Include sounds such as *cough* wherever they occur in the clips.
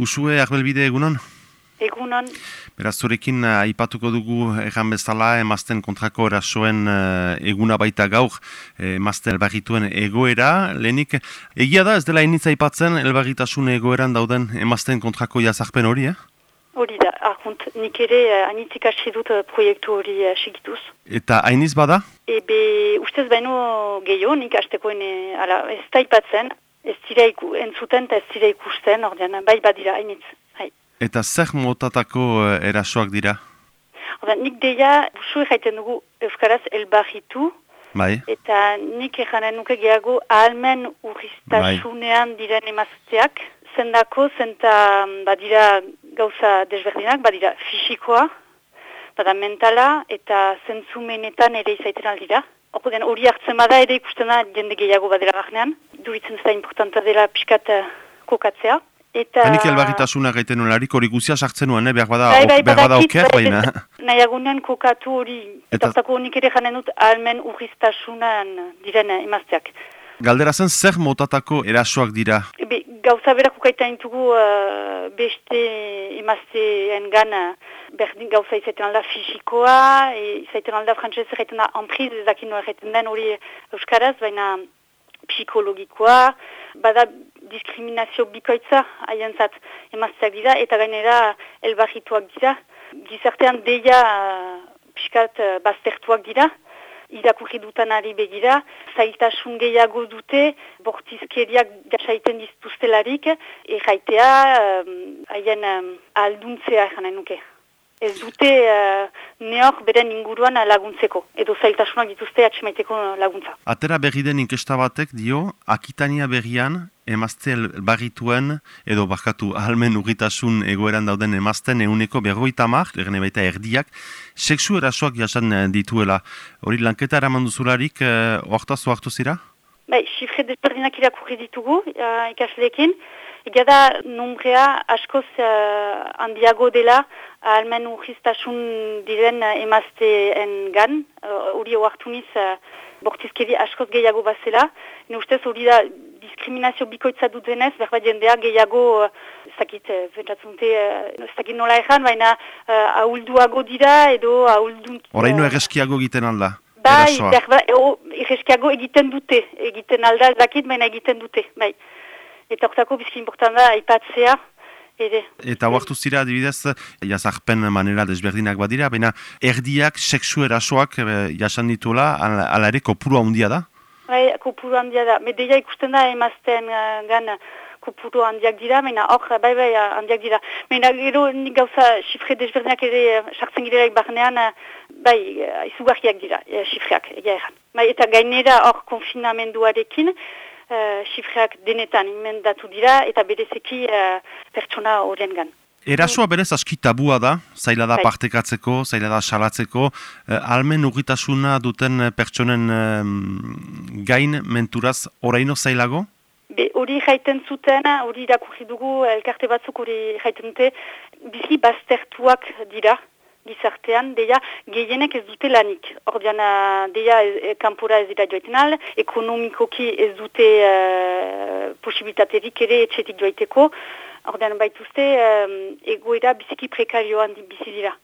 Usue, arbelbide egunon? Egunon. Beraz, zurekin uh, aipatuko dugu egan bezala emazten kontrako erasoen uh, eguna baita gaur eh, emazten elbagituen egoera. Lehenik, egia da ez dela initza aipatzen elbagitasun egoeran dauden emazten kontrako jazarpen hori, eh? Hori da, argunt, nik ere anitzik hasi dut proiektu hori segituz. Eta hainiz bada? Ebe, ustez baino gehiago, nik hastekoen ala, ez da aipatzen, ez dira iku, entzuten eta ez dira ikusten, ordean, bai badira, hainitz. Eta zer motatako uh, erasoak dira? Oda, nik deia, busu egiten dugu Euskaraz elbarritu. Bai. Eta nik eganen nuke gehiago ahalmen urriztasunean bai. diren emazteak. Zendako, zenta badira gauza desberdinak, badira fisikoa, bada mentala eta zentzumenetan ere izaiten aldira. Hori hartzen bada ere ikusten da jende gehiago badera gahnean. Duritzen zeta importanta dela piskat uh, kokatzea. Eta... Hanik elbagitasuna gaiten nolarik hori guzia sartzen nuen, eh? behar bada, bai, bai, behar bada oker, bai, baina. *laughs* Nahiagunen kokatu hori, eta zako honik ere janen dut almen urriztasunan diren emazteak. Galdera zen zer motatako erasoak dira? Be, gauza berak ukaita intugu uh, beste emazteen gana berdin gauza izaiten alda fisikoa, e, izaiten alda frantzez erraiten da anpriz ezakin erraiten den hori euskaraz, baina psikologikoa, bada diskriminazio bikoitza haientzat emazteak dira eta gainera elbarrituak dira. Gizartean deia uh, piskat uh, baztertuak dira, irakurri dutan ari begira, zailtasun gehiago dute, bortizkeriak gasaiten diztuztelarik, erraitea haien um, alduntzea janen nuke ez dute uh, neok beren inguruan laguntzeko, edo zailtasunak dituzte atxemaiteko laguntza. Atera berri den inkesta batek dio, akitania berrian, emazte barrituen, edo barkatu ahalmen urritasun egoeran dauden emazten euneko berroita mar, erne baita erdiak, seksu erasoak jasan eh, dituela. Hori lanketa eraman duzularik, uh, oartaz oartu zira? Bai, sifre desberdinak irakurri ditugu, uh, ikasleekin, Ega da, numbrea askoz uh, handiago dela almen urriztasun diren uh, emazteen gan. Hori uh, oartuniz uh, bortizkeri askoz gehiago bazela. Ne ustez hori da diskriminazio bikoitza dutenez, berba jendea gehiago, uh, zakit, fentsatzunte, uh, zakit nola ezan, baina ahulduago dira edo ahuldun... Horaino egeskiago egiten alda? Bai, berba, egeskiago egiten dute, egiten alda, zakit, baina egiten dute, bai eta hortako bizki importan da aipatzea. Ere. Eta huartu zira, adibidez, jazarpen manera desberdinak badira, baina erdiak, seksu erasoak jasan dituela, ala ere kopuru handia da? Bai, kopuru handia da. Medeia ikusten da emazten uh, gan kopuru handiak dira, baina hor, bai, bai, handiak dira. Baina gero nik gauza xifre desberdinak ere sartzen girelaik barnean, bai, izugarriak dira, xifreak, egia erran. Bai, eta gainera hor konfinamenduarekin, xifreak uh, denetan inmendatu dira eta berezeki uh, pertsona horien gan. Erasua berez aski tabua da, zaila da bai. partekatzeko, zaila da salatzeko, uh, almen urritasuna duten pertsonen gain menturaz oraino zailago? Be, hori jaiten zuten, hori irakurri dugu, elkarte batzuk hori jaiten dute, bizi baztertuak dira, gizartean, deia, gehienek ez dute lanik. Ordean, deia, e, kanpura ez dira joiten al, ekonomikoki ez dute uh, posibilitaterik ere etxetik joiteko. Ordean, baituzte, um, egoera biziki prekarioan bizi dira.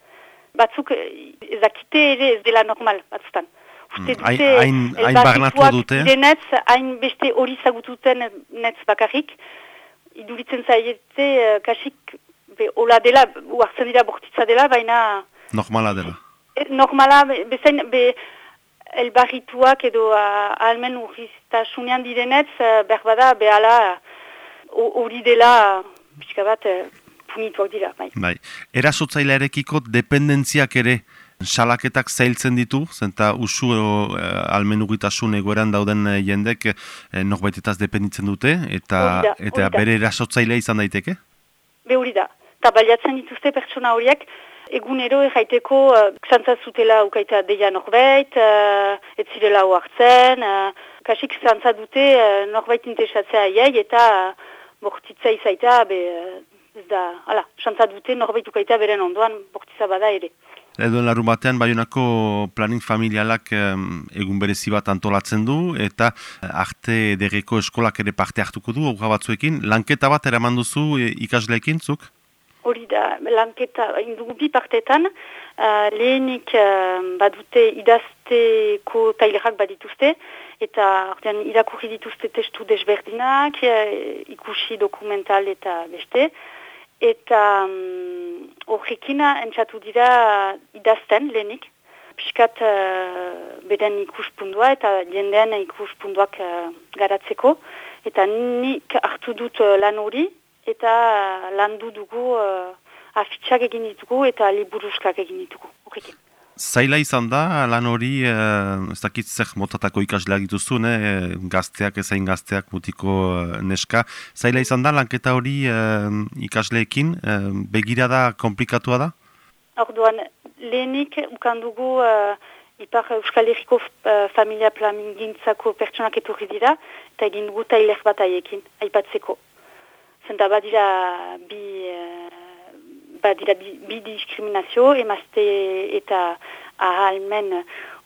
Batzuk, ezakite ere ez dela normal, batzustan. Uste mm, dute, hain barnatu dute? Denetz, hain beste hori zagututen netz bakarrik. Iduritzen zaiete, uh, kasik, be, ola dela, uartzen dira bortitza dela, baina... Normala dela. E, normala, bezain, be, elbarrituak edo almen urriztasunean direnetz, berbada, behala, hori dela, pixka bat, punituak dira. Bai. bai. Erasotzailearekiko dependentziak ere, salaketak zailtzen ditu, zenta usu e, almen urritasun egoeran dauden jendek e, norbaitetaz dependitzen dute, eta, orida, eta bere erasotzailea izan daiteke? Be hori da. Eta baliatzen dituzte pertsona horiek, egunero erraiteko uh, zutela ukaita deia norbait, uh, ez zirela hoartzen, uh, kasik zantza dute uh, norbait interesatzea aiai eta uh, bortitza izaita be, uh, ez da, hala, xantza dute norbait beren ondoan bortiza bada ere. Edo larun batean Bayonako planning familialak egun berezi bat antolatzen du eta arte derreko eskolak ere parte hartuko du, aurra batzuekin. Lanketa bat eraman duzu e, ikasleekin, zuk? Hori da, lanketa indugu bi partetan, uh, lehenik uh, badute idazteko tailerak badituzte, eta ordean, irakurri dituzte testu desberdinak, uh, ikusi dokumental eta beste, eta um, horrekina entzatu dira idazten lehenik. Piskat uh, beden ikuspundua eta jendean ikuspunduak uh, garatzeko. Eta nik hartu dut uh, lan hori eta uh, landu dugu uh, afitxak egin ditugu eta liburuskak egin ditugu. Horrekin. Zaila izan da, lan hori, eh, ez dakit zer motatako ikasleak dituzu, eh, gazteak, ezain gazteak, mutiko eh, neska. Zaila izan da, lanketa hori eh, ikasleekin, eh, begira da, komplikatua da? Orduan, lehenik ukandugu uh, ipar Euskal Herriko uh, familia plamingintzako pertsonak etorri dira, eta egin dugu tailer bat aiekin, aipatzeko. Zenta badira bi... Uh, badira bi diskriminazio, emazte eta ahalmen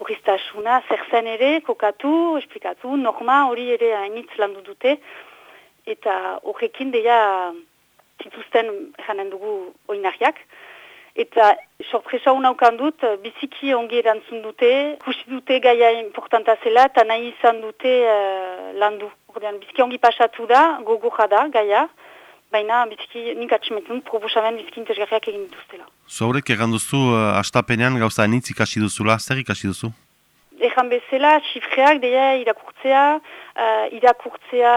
horiztasuna, zer zen ere, kokatu, esplikatu, norma hori ere hainitz landu dute, eta horrekin deia zituzten janen dugu oinariak, eta sorpresa unaukan dut, biziki ongi erantzun dute, kusi dute gaia importanta zela, eta nahi izan dute uh, landu. Ordean, biziki ongi pasatu da, gogo da gaia, baina biziki nik atximetzen proposamen biziki interesgarriak egin dituztela. Zaurek egan duzu, uh, astapenean gauza nitz ikasi duzula, zer ikasi duzu? Egan bezala, xifreak, deia irakurtzea, uh, irakurtzea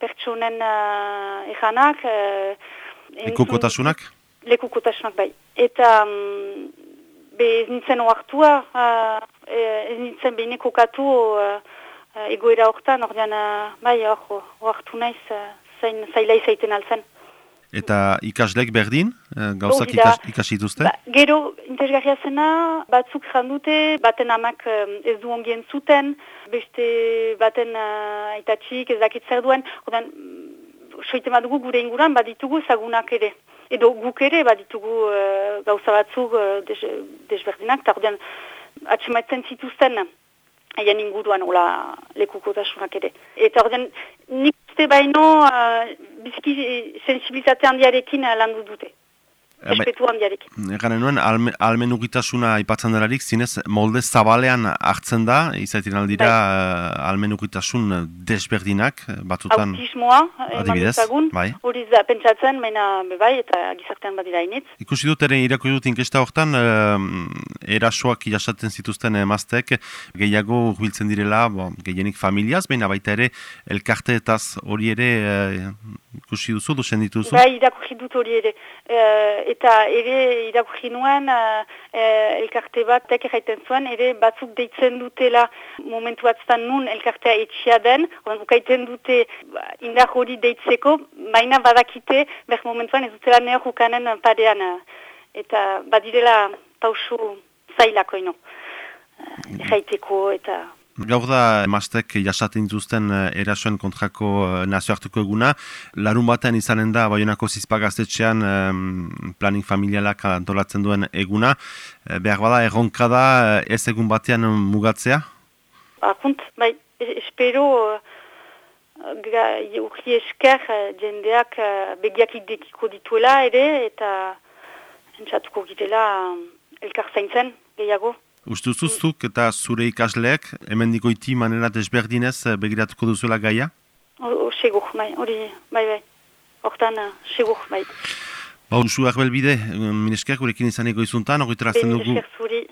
pertsonen uh, eganak. Uh, Lekukotasunak? Lekukotasunak bai. Eta um, be ez nintzen oartua, uh, ez nintzen behineko katu uh, egoera horretan, ordean uh, bai hor oartu naiz, uh, zain, zaila izaiten altzen. Eta ikaslek berdin, eh, gauzak ikas, ikasi duzte? Ba, gero, interesgarria zena, batzuk jandute, baten amak ez du ongien zuten, beste baten uh, aitatxik ez dakit zer duen, odan, soite madugu gure inguran baditugu zagunak ere. Edo guk ere baditugu uh, gauza batzuk uh, des, desberdinak, eta ordean, atxemaitzen zituzten, haien inguruan ola lekukotasunak ere. Eta ordean, nik uste baino uh, bizki sensibilitate handiarekin uh, landu dute. Espetu handiarekin. Egan nuen, alme, almen ugitasuna ipatzen delarik, zinez, molde zabalean hartzen da, izaiten aldira bai. uh, almen ugitasun desberdinak, batzutan... Autismoa, adibidez, bai. hori da pentsatzen, mena bai, eta gizartean badira initz. Ikusi dut ere irako dut inkesta horretan, uh, erasoak jasaten zituzten emaztek, gehiago urbiltzen direla, bo, gehienik familiaz, baina baita ere, elkarteetaz hori ere ikusi duzu, duzen dituzu? Bai, irakurri dut hori ere. Uh, eta ere irakurri nuen, uh, elkarte bat tek erraiten zuen, ere batzuk deitzen dutela momentu batzutan nun elkartea etxia den, ukaiten dute ba, indar hori deitzeko, baina badakite, ber momentuan ez dutela nehor ukanen parean. eta badirela pausu zailako ino. Erraiteko eta... Gaur da emaztek jasaten dituzten eh, erasoen kontrako eh, nazioartuko eguna. Larun batean izanen da, baionako zizpagaztetxean planning familialak antolatzen duen eguna. Eh, behar bada, erronka da ez egun batean mugatzea? Akunt, bai, espero urri esker jendeak begiak idekiko dituela ere eta entzatuko girela elkar zaintzen gehiago. Ustuzuzuk eta zure ikasleek, hemen dikoiti manera desberdinez eh, begiratuko duzuela gaia? Segur, bai, hori, bai, bai. Hortan, uh, segur, bai. Ba, unzu erbelbide, mm, minesker, gurekin izaneko izuntan, hori terazen dugu...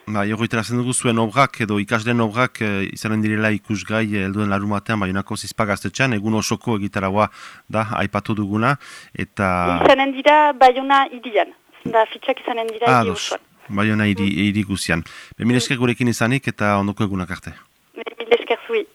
Ba, hori terazen dugu zuen obrak, edo ikasleen obrak, e, izanen direla ikusgai, elduen larumatean, bai, unako zizpagaztetxean, egun osoko egitaragoa da, aipatu duguna, eta... Izanen dira, bai, una idian. Da, fitxak izanen dira, ah, bai hona iri, iri guzian. Bemilesker gurekin izanik eta ondoko egunak arte. Bemilesker zui.